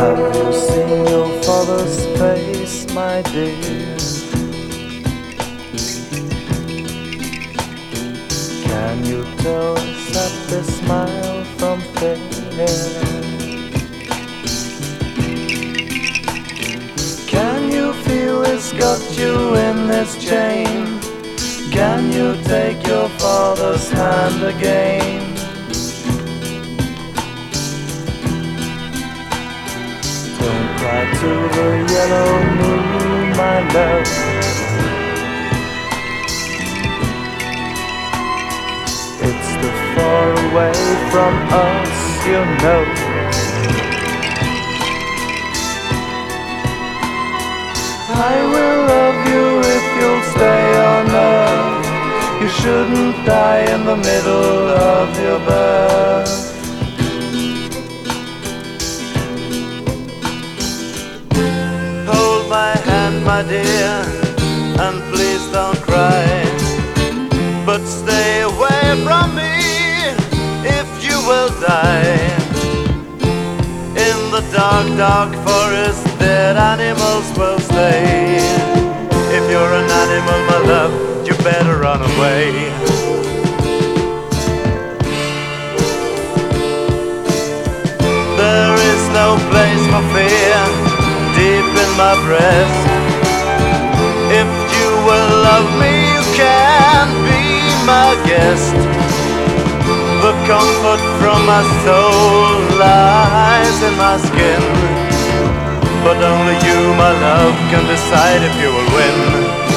Have you seen your father's face, my dear? Can you tell that the smile from fear? Can you feel it's got you in this chain? Can you take your father's hand again? The yellow moon, my love. It's the far away from us, you know. I will love you if you'll stay on earth. You shouldn't die in the middle of your birth. Dear, and please don't cry. But stay away from me if you will die. In the dark, dark forest, dead animals will stay. If you're an animal, my love, you better run away. There is no place for fear deep in my breast. Love me, you can be my guest. The comfort from my soul lies in my skin. But only you, my love, can decide if you will win.